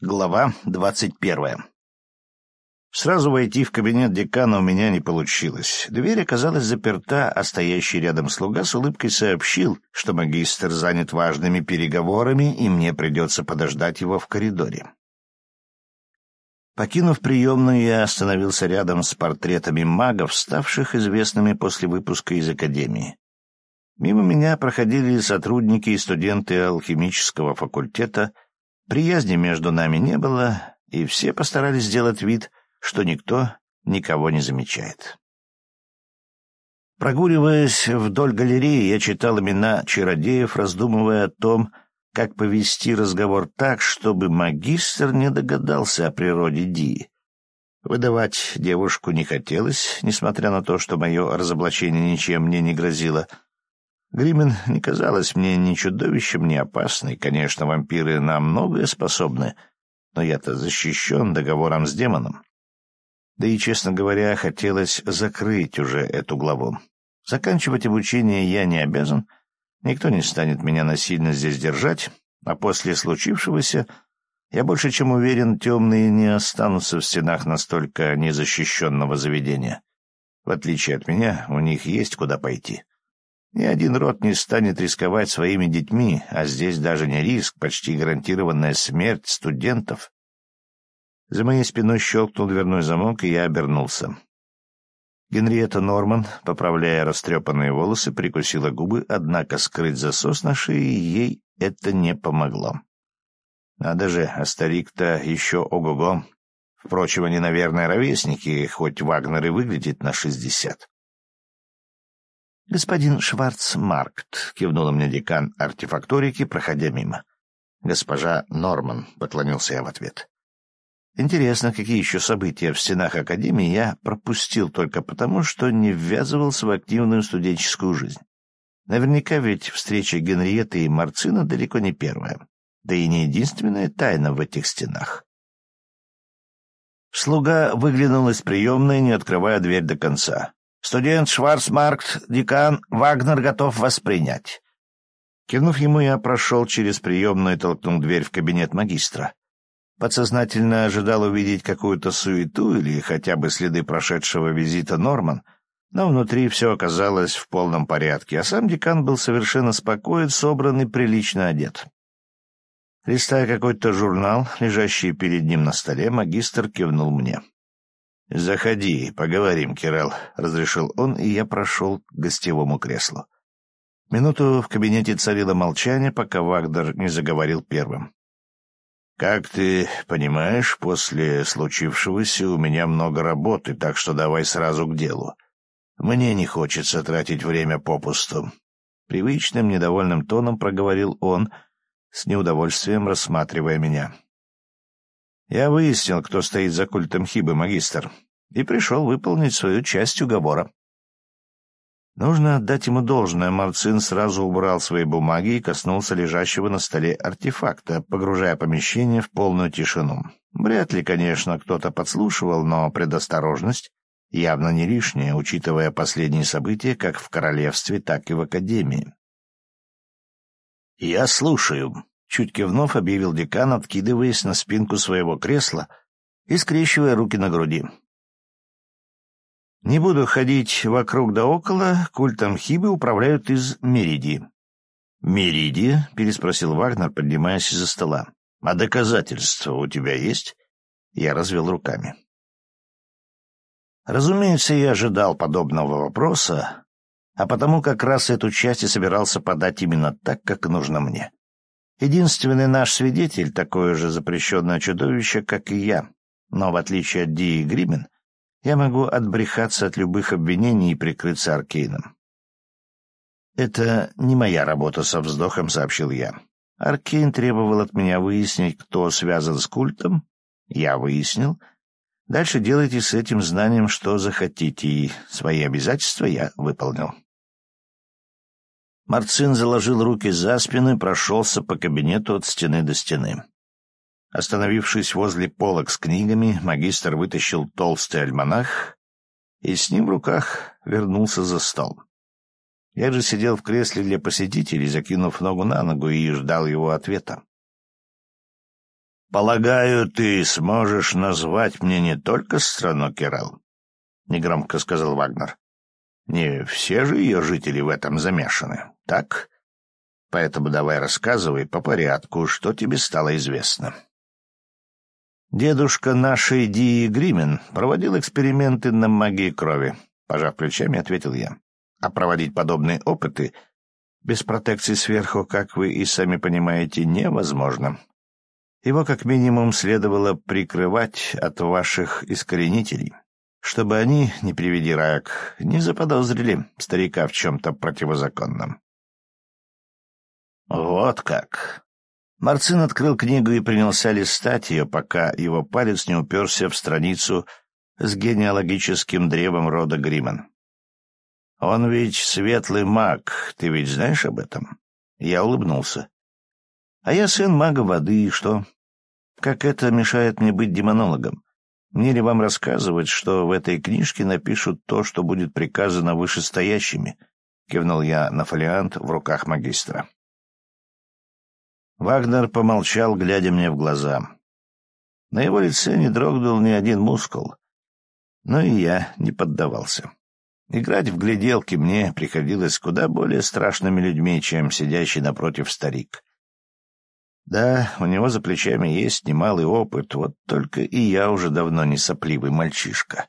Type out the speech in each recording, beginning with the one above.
Глава двадцать первая. Сразу войти в кабинет декана у меня не получилось. Дверь оказалась заперта, а стоящий рядом слуга с улыбкой сообщил, что магистр занят важными переговорами, и мне придется подождать его в коридоре. Покинув приемную, я остановился рядом с портретами магов, ставших известными после выпуска из академии. Мимо меня проходили сотрудники и студенты алхимического факультета — Приязни между нами не было, и все постарались сделать вид, что никто никого не замечает. Прогуливаясь вдоль галереи, я читал имена чародеев, раздумывая о том, как повести разговор так, чтобы магистр не догадался о природе Ди. Выдавать девушку не хотелось, несмотря на то, что мое разоблачение ничем мне не грозило — Гримен не казалась мне ни чудовищем, ни опасной. Конечно, вампиры на многое способны, но я-то защищен договором с демоном. Да и, честно говоря, хотелось закрыть уже эту главу. Заканчивать обучение я не обязан, никто не станет меня насильно здесь держать, а после случившегося я больше чем уверен, темные не останутся в стенах настолько незащищенного заведения. В отличие от меня, у них есть куда пойти. Ни один род не станет рисковать своими детьми, а здесь даже не риск, почти гарантированная смерть студентов. За моей спиной щелкнул дверной замок, и я обернулся. Генриетта Норман, поправляя растрепанные волосы, прикусила губы, однако скрыть засос на шее ей это не помогло. Надо же, а старик-то еще ого-го. Впрочем, они, наверное, ровесники, хоть Вагнер и выглядит на шестьдесят. «Господин Шварцмаркт», — кивнула мне декан артефакторики, проходя мимо. «Госпожа Норман», — поклонился я в ответ. Интересно, какие еще события в стенах Академии я пропустил только потому, что не ввязывался в активную студенческую жизнь. Наверняка ведь встреча Генриетты и Марцина далеко не первая, да и не единственная тайна в этих стенах. Слуга выглянул из приемной, не открывая дверь до конца. Студент Шварцмаркт, декан, Вагнер готов воспринять. Кивнув ему, я прошел через приемную и толкнул дверь в кабинет магистра. Подсознательно ожидал увидеть какую-то суету или хотя бы следы прошедшего визита Норман, но внутри все оказалось в полном порядке, а сам декан был совершенно спокоен, собран и прилично одет. Листая какой-то журнал, лежащий перед ним на столе, магистр кивнул мне. «Заходи, поговорим, Кирелл», — разрешил он, и я прошел к гостевому креслу. Минуту в кабинете царило молчание, пока Вагдер не заговорил первым. «Как ты понимаешь, после случившегося у меня много работы, так что давай сразу к делу. Мне не хочется тратить время попусту». Привычным недовольным тоном проговорил он, с неудовольствием рассматривая меня. Я выяснил, кто стоит за культом Хибы, магистр, и пришел выполнить свою часть уговора. Нужно отдать ему должное. Марцин сразу убрал свои бумаги и коснулся лежащего на столе артефакта, погружая помещение в полную тишину. Вряд ли, конечно, кто-то подслушивал, но предосторожность явно не лишняя, учитывая последние события как в королевстве, так и в академии. «Я слушаю», Чуть кивнув, объявил декан, откидываясь на спинку своего кресла и скрещивая руки на груди. «Не буду ходить вокруг да около, культом Хибы управляют из Мериди». «Мериди?» — переспросил Вагнер, поднимаясь из-за стола. «А доказательства у тебя есть?» Я развел руками. Разумеется, я ожидал подобного вопроса, а потому как раз эту часть и собирался подать именно так, как нужно мне. Единственный наш свидетель — такое же запрещенное чудовище, как и я. Но в отличие от Ди и Гримен, я могу отбрехаться от любых обвинений и прикрыться Аркейном. «Это не моя работа», — со вздохом сообщил я. Аркейн требовал от меня выяснить, кто связан с культом. Я выяснил. Дальше делайте с этим знанием, что захотите, и свои обязательства я выполнил. Марцин заложил руки за спину прошелся по кабинету от стены до стены. Остановившись возле полок с книгами, магистр вытащил толстый альманах и с ним в руках вернулся за стол. Я же сидел в кресле для посетителей, закинув ногу на ногу, и ждал его ответа. «Полагаю, ты сможешь назвать мне не только страну Керал?» — негромко сказал Вагнер. «Не все же ее жители в этом замешаны, так? Поэтому давай рассказывай по порядку, что тебе стало известно». Дедушка нашей Дии Гримен проводил эксперименты на магии крови, пожав плечами, ответил я. А проводить подобные опыты без протекции сверху, как вы и сами понимаете, невозможно. Его как минимум следовало прикрывать от ваших искоренителей, чтобы они, не приведи рак, не заподозрили старика в чем-то противозаконном. Вот как. Марцин открыл книгу и принялся листать ее, пока его палец не уперся в страницу с генеалогическим древом рода Гриман. «Он ведь светлый маг, ты ведь знаешь об этом?» Я улыбнулся. А я сын мага воды, и что? Как это мешает мне быть демонологом? Мне ли вам рассказывать, что в этой книжке напишут то, что будет приказано вышестоящими? Кивнул я на фолиант в руках магистра. Вагнер помолчал, глядя мне в глаза. На его лице не дрогнул ни один мускул. Но и я не поддавался. Играть в гляделки мне приходилось куда более страшными людьми, чем сидящий напротив старик. Да, у него за плечами есть немалый опыт, вот только и я уже давно не сопливый мальчишка.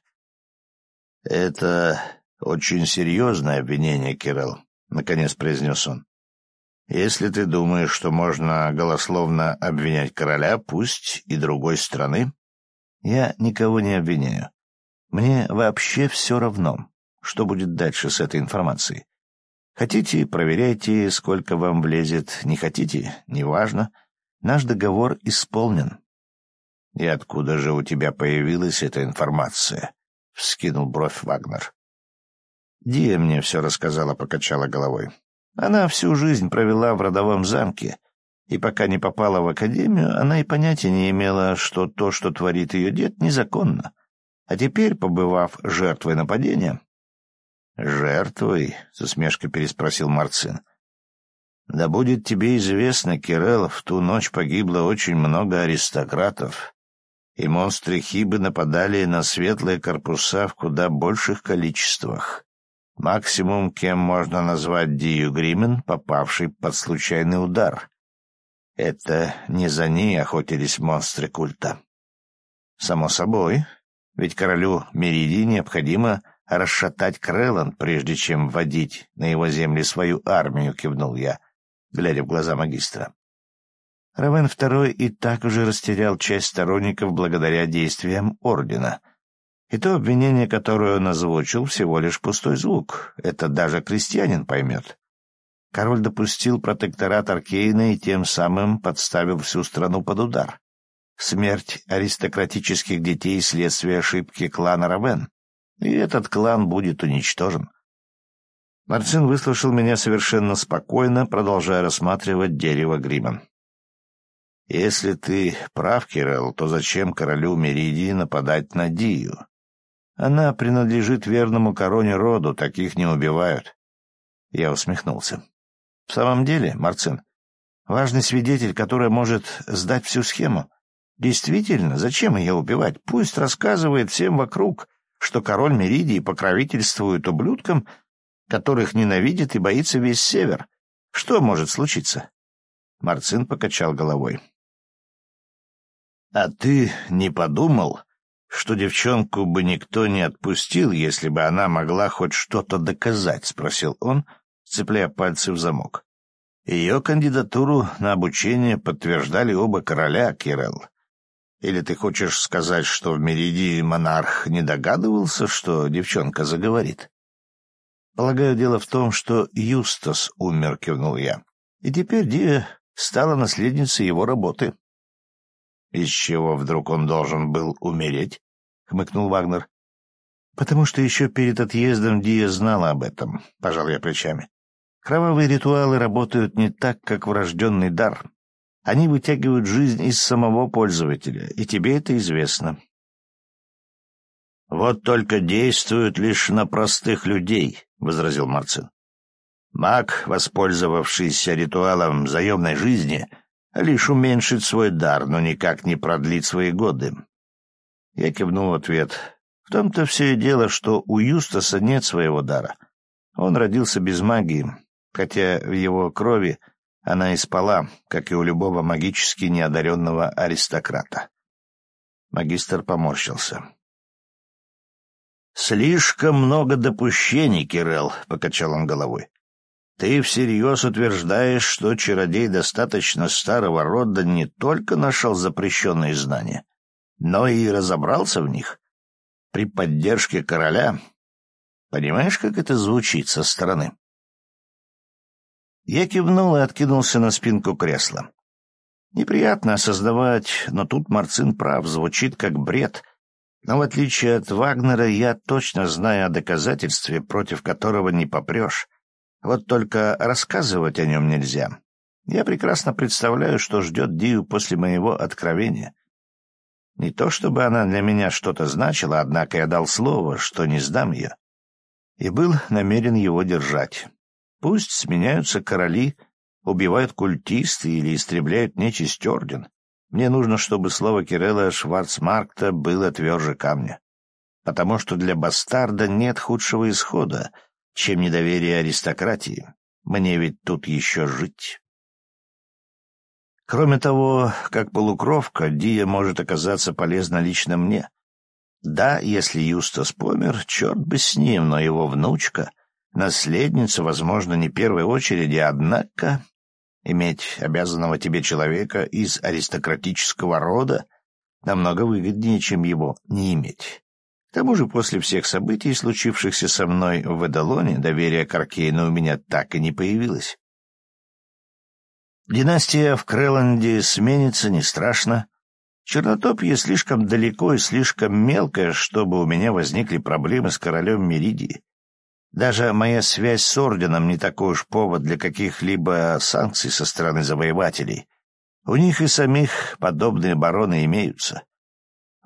— Это очень серьезное обвинение, Кирилл, — наконец произнес он. — Если ты думаешь, что можно голословно обвинять короля, пусть и другой страны, я никого не обвиняю. Мне вообще все равно, что будет дальше с этой информацией. Хотите — проверяйте, сколько вам влезет, не хотите — неважно. Наш договор исполнен. — И откуда же у тебя появилась эта информация? — вскинул бровь Вагнер. — Дия мне все рассказала, покачала головой. Она всю жизнь провела в родовом замке, и пока не попала в академию, она и понятия не имела, что то, что творит ее дед, незаконно. А теперь, побывав жертвой нападения... — Жертвой? — с усмешкой переспросил Марцин. Да будет тебе известно, Кирелл, в ту ночь погибло очень много аристократов, и монстры Хибы нападали на светлые корпуса в куда больших количествах. Максимум, кем можно назвать Дию Гримен, попавший под случайный удар. Это не за ней охотились монстры культа. Само собой, ведь королю Меридии необходимо расшатать Крэлланд, прежде чем вводить на его земли свою армию, кивнул я глядя в глаза магистра. Равен II и так уже растерял часть сторонников благодаря действиям Ордена. И то обвинение, которое он озвучил, всего лишь пустой звук. Это даже крестьянин поймет. Король допустил протекторат Аркейна и тем самым подставил всю страну под удар. Смерть аристократических детей — следствие ошибки клана Равен. И этот клан будет уничтожен. Марцин выслушал меня совершенно спокойно, продолжая рассматривать дерево грима. «Если ты прав, Кирилл, то зачем королю Меридии нападать на Дию? Она принадлежит верному короне роду, таких не убивают». Я усмехнулся. «В самом деле, Марцин, важный свидетель, который может сдать всю схему. Действительно, зачем ее убивать? Пусть рассказывает всем вокруг, что король Меридии покровительствует ублюдкам, которых ненавидит и боится весь север. Что может случиться? Марцин покачал головой. — А ты не подумал, что девчонку бы никто не отпустил, если бы она могла хоть что-то доказать? — спросил он, цепляя пальцы в замок. Ее кандидатуру на обучение подтверждали оба короля, Кирелл. Или ты хочешь сказать, что в Меридии монарх не догадывался, что девчонка заговорит? Полагаю, дело в том, что Юстас умер, кивнул я. И теперь Дия стала наследницей его работы. Из чего вдруг он должен был умереть? хмыкнул Вагнер. Потому что еще перед отъездом Дия знала об этом, пожал я плечами. Кровавые ритуалы работают не так, как врожденный дар. Они вытягивают жизнь из самого пользователя, и тебе это известно. Вот только действуют лишь на простых людей, — возразил Марцин. Маг, воспользовавшийся ритуалом заемной жизни, лишь уменьшить свой дар, но никак не продлить свои годы. Я кивнул в ответ. В том-то все и дело, что у Юстаса нет своего дара. Он родился без магии, хотя в его крови она и спала, как и у любого магически неодаренного аристократа. Магистр поморщился. «Слишком много допущений, Кирелл», — покачал он головой. «Ты всерьез утверждаешь, что чародей достаточно старого рода не только нашел запрещенные знания, но и разобрался в них? При поддержке короля? Понимаешь, как это звучит со стороны?» Я кивнул и откинулся на спинку кресла. Неприятно осознавать, но тут Марцин прав, звучит как бред. Но в отличие от Вагнера, я точно знаю о доказательстве, против которого не попрешь. Вот только рассказывать о нем нельзя. Я прекрасно представляю, что ждет Дию после моего откровения. Не то чтобы она для меня что-то значила, однако я дал слово, что не сдам ее. И был намерен его держать. Пусть сменяются короли, убивают культисты или истребляют нечисть орден. Мне нужно, чтобы слово Кирилла Шварцмаркта было тверже камня. Потому что для бастарда нет худшего исхода, чем недоверие аристократии. Мне ведь тут еще жить. Кроме того, как полукровка, Дия может оказаться полезна лично мне. Да, если Юстас помер, черт бы с ним, но его внучка наследница, возможно, не первой очереди, однако иметь обязанного тебе человека из аристократического рода намного выгоднее, чем его не иметь. К тому же после всех событий, случившихся со мной в Эдалоне, доверие к Аркейну у меня так и не появилось. Династия в Крэланде сменится, не страшно. Чернотопье слишком далеко и слишком мелкое, чтобы у меня возникли проблемы с королем Меридии. Даже моя связь с орденом не такой уж повод для каких-либо санкций со стороны завоевателей. У них и самих подобные бароны имеются.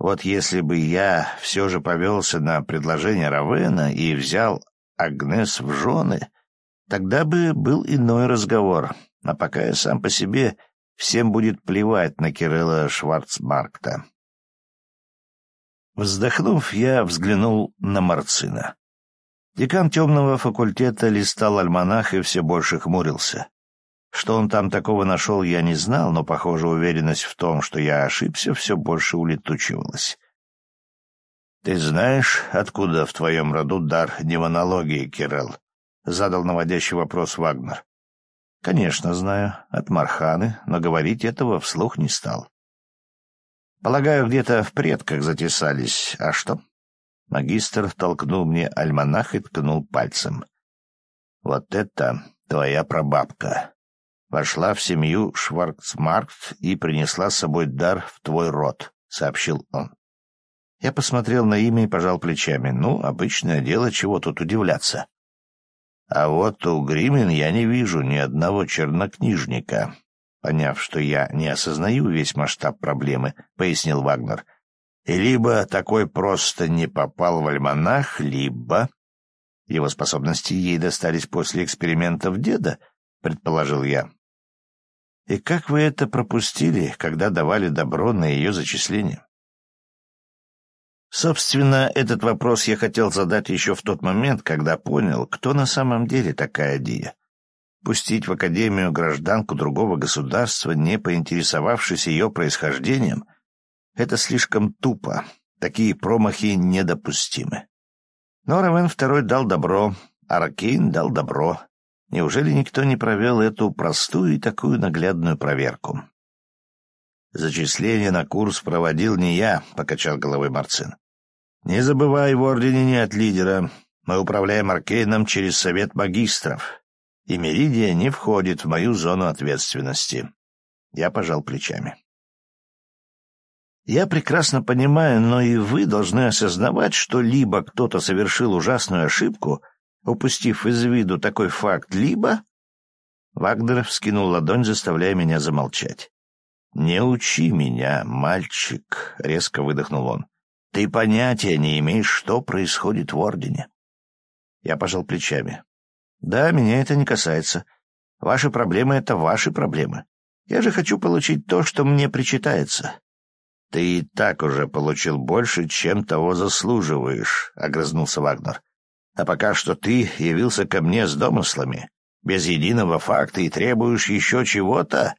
Вот если бы я все же повелся на предложение Равена и взял Агнес в жены, тогда бы был иной разговор. А пока я сам по себе, всем будет плевать на Кирилла Шварцмаркта. Вздохнув, я взглянул на Марцина. Декан темного факультета листал альманах и все больше хмурился. Что он там такого нашел, я не знал, но, похоже, уверенность в том, что я ошибся, все больше улетучивалась. «Ты знаешь, откуда в твоем роду дар демонологии, Кирелл?» — задал наводящий вопрос Вагнер. «Конечно, знаю. От Марханы, но говорить этого вслух не стал. Полагаю, где-то в предках затесались. А что?» Магистр толкнул мне альманах и ткнул пальцем. «Вот это твоя прабабка. Вошла в семью Шварцмаркт и принесла с собой дар в твой род», — сообщил он. Я посмотрел на имя и пожал плечами. Ну, обычное дело, чего тут удивляться. А вот у Гримин я не вижу ни одного чернокнижника. Поняв, что я не осознаю весь масштаб проблемы, пояснил Вагнер. Либо такой просто не попал в альманах, либо... Его способности ей достались после экспериментов деда, предположил я. И как вы это пропустили, когда давали добро на ее зачисление? Собственно, этот вопрос я хотел задать еще в тот момент, когда понял, кто на самом деле такая Дия. Пустить в Академию гражданку другого государства, не поинтересовавшись ее происхождением, это слишком тупо. Такие промахи недопустимы. Но Равен второй дал добро, а Ракейн дал добро. Неужели никто не провел эту простую и такую наглядную проверку? «Зачисление на курс проводил не я», — покачал головой Марцин. «Не забывай, в Ордене нет лидера. Мы управляем Аркейном через Совет Магистров, и Меридия не входит в мою зону ответственности». Я пожал плечами. Я прекрасно понимаю, но и вы должны осознавать, что либо кто-то совершил ужасную ошибку, упустив из виду такой факт, либо... Вагнер вскинул ладонь, заставляя меня замолчать. «Не учи меня, мальчик», — резко выдохнул он. «Ты понятия не имеешь, что происходит в Ордене». Я пожал плечами. «Да, меня это не касается. Ваши проблемы — это ваши проблемы. Я же хочу получить то, что мне причитается. — Ты и так уже получил больше, чем того заслуживаешь, — огрызнулся Вагнер. — А пока что ты явился ко мне с домыслами, без единого факта и требуешь еще чего-то?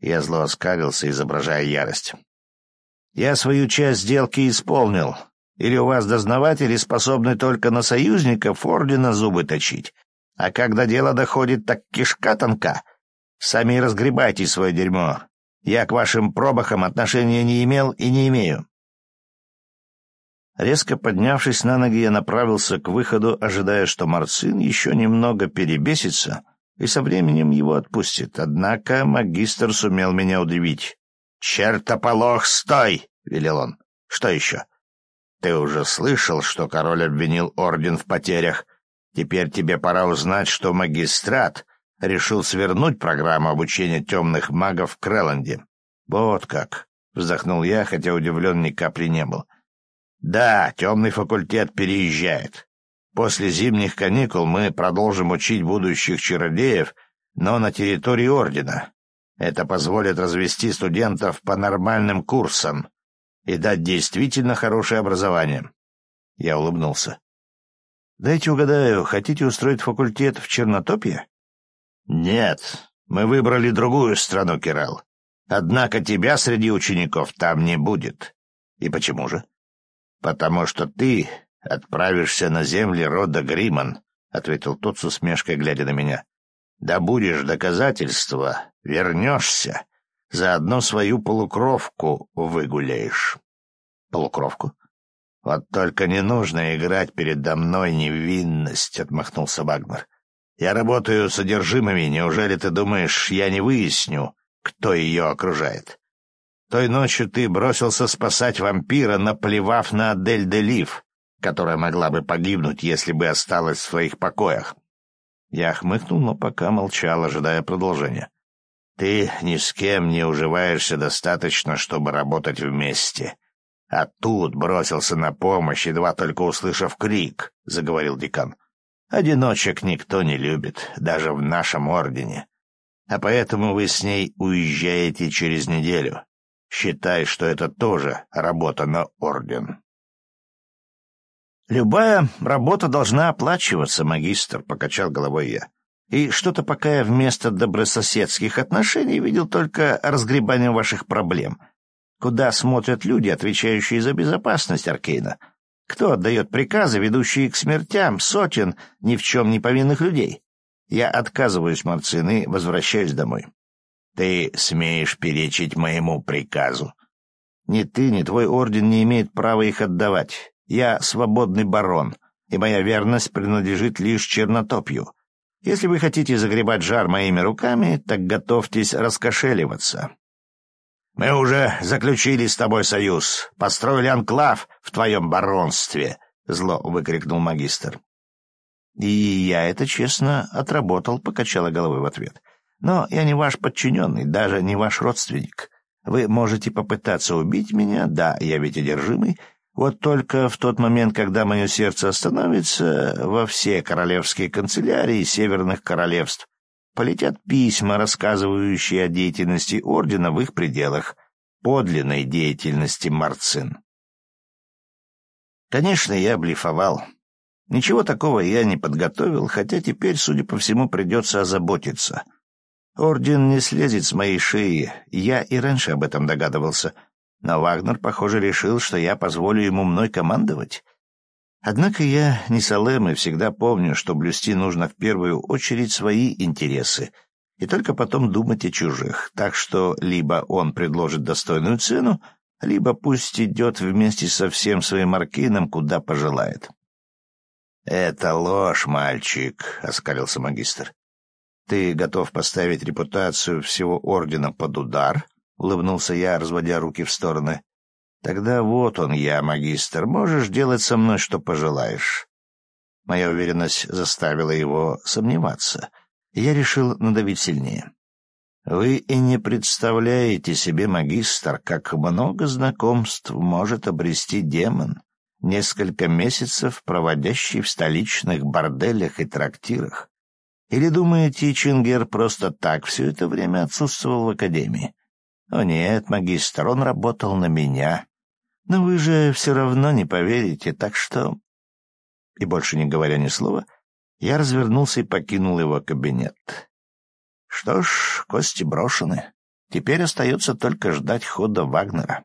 Я зло оскалился, изображая ярость. — Я свою часть сделки исполнил. Или у вас дознаватели способны только на союзников ордена зубы точить? А когда дело доходит, так кишка тонка. Сами разгребайте свое дерьмо. Я к вашим пробахам отношения не имел и не имею. Резко поднявшись на ноги, я направился к выходу, ожидая, что Марцин еще немного перебесится и со временем его отпустит. Однако магистр сумел меня удивить. «Чертополох, стой!» — велел он. «Что еще?» «Ты уже слышал, что король обвинил орден в потерях. Теперь тебе пора узнать, что магистрат решил свернуть программу обучения темных магов в Крэланде. Вот как, — вздохнул я, хотя удивлен ни капли не был. Да, темный факультет переезжает. После зимних каникул мы продолжим учить будущих чародеев, но на территории Ордена. Это позволит развести студентов по нормальным курсам и дать действительно хорошее образование. Я улыбнулся. Дайте угадаю, хотите устроить факультет в Чернотопье? Нет, мы выбрали другую страну, Кирал. Однако тебя среди учеников там не будет. И почему же? Потому что ты отправишься на земли рода Гриман, ответил тот с усмешкой, глядя на меня. Добудешь доказательства, вернешься, заодно свою полукровку выгуляешь. Полукровку? «Вот только не нужно играть передо мной невинность», — отмахнулся Вагнер. «Я работаю с содержимыми. Неужели ты думаешь, я не выясню, кто ее окружает? Той ночью ты бросился спасать вампира, наплевав на Адель де Лив, которая могла бы погибнуть, если бы осталась в своих покоях». Я хмыкнул, но пока молчал, ожидая продолжения. «Ты ни с кем не уживаешься достаточно, чтобы работать вместе». А тут бросился на помощь, едва только услышав крик, — заговорил декан. Одиночек никто не любит, даже в нашем ордене. А поэтому вы с ней уезжаете через неделю. Считай, что это тоже работа на орден. «Любая работа должна оплачиваться, магистр», — покачал головой я. «И что-то пока я вместо добрососедских отношений видел только разгребание ваших проблем куда смотрят люди, отвечающие за безопасность Аркейна? Кто отдает приказы, ведущие к смертям сотен ни в чем не повинных людей? Я отказываюсь, Марцин, и возвращаюсь домой. Ты смеешь перечить моему приказу? Ни ты, ни твой орден не имеет права их отдавать. Я свободный барон, и моя верность принадлежит лишь чернотопью. Если вы хотите загребать жар моими руками, так готовьтесь раскошеливаться. Мы уже заключили с тобой союз, построили анклав в твоем баронстве, — зло выкрикнул магистр. И я это честно отработал, — покачала головой в ответ. Но я не ваш подчиненный, даже не ваш родственник. Вы можете попытаться убить меня, да, я ведь одержимый, вот только в тот момент, когда мое сердце остановится, во все королевские канцелярии северных королевств полетят письма, рассказывающие о деятельности ордена в их пределах, подлинной деятельности Марцин. Конечно, я блефовал. Ничего такого я не подготовил, хотя теперь, судя по всему, придется озаботиться. Орден не слезет с моей шеи, я и раньше об этом догадывался, но Вагнер, похоже, решил, что я позволю ему мной командовать. Однако я не Салем и всегда помню, что блюсти нужно в первую очередь свои интересы, и только потом думать о чужих, так что либо он предложит достойную цену, либо пусть идет вместе со всем своим аркином, куда пожелает. — Это ложь, мальчик, — оскалился магистр. — Ты готов поставить репутацию всего ордена под удар? — улыбнулся я, разводя руки в стороны. Тогда вот он я, магистр, можешь делать со мной, что пожелаешь. Моя уверенность заставила его сомневаться. Я решил надавить сильнее. Вы и не представляете себе, магистр, как много знакомств может обрести демон, несколько месяцев проводящий в столичных борделях и трактирах. Или думаете, Чингер просто так все это время отсутствовал в академии? О нет, магистр, он работал на меня. Но вы же все равно не поверите, так что...» И больше не говоря ни слова, я развернулся и покинул его кабинет. Что ж, кости брошены. Теперь остается только ждать хода Вагнера.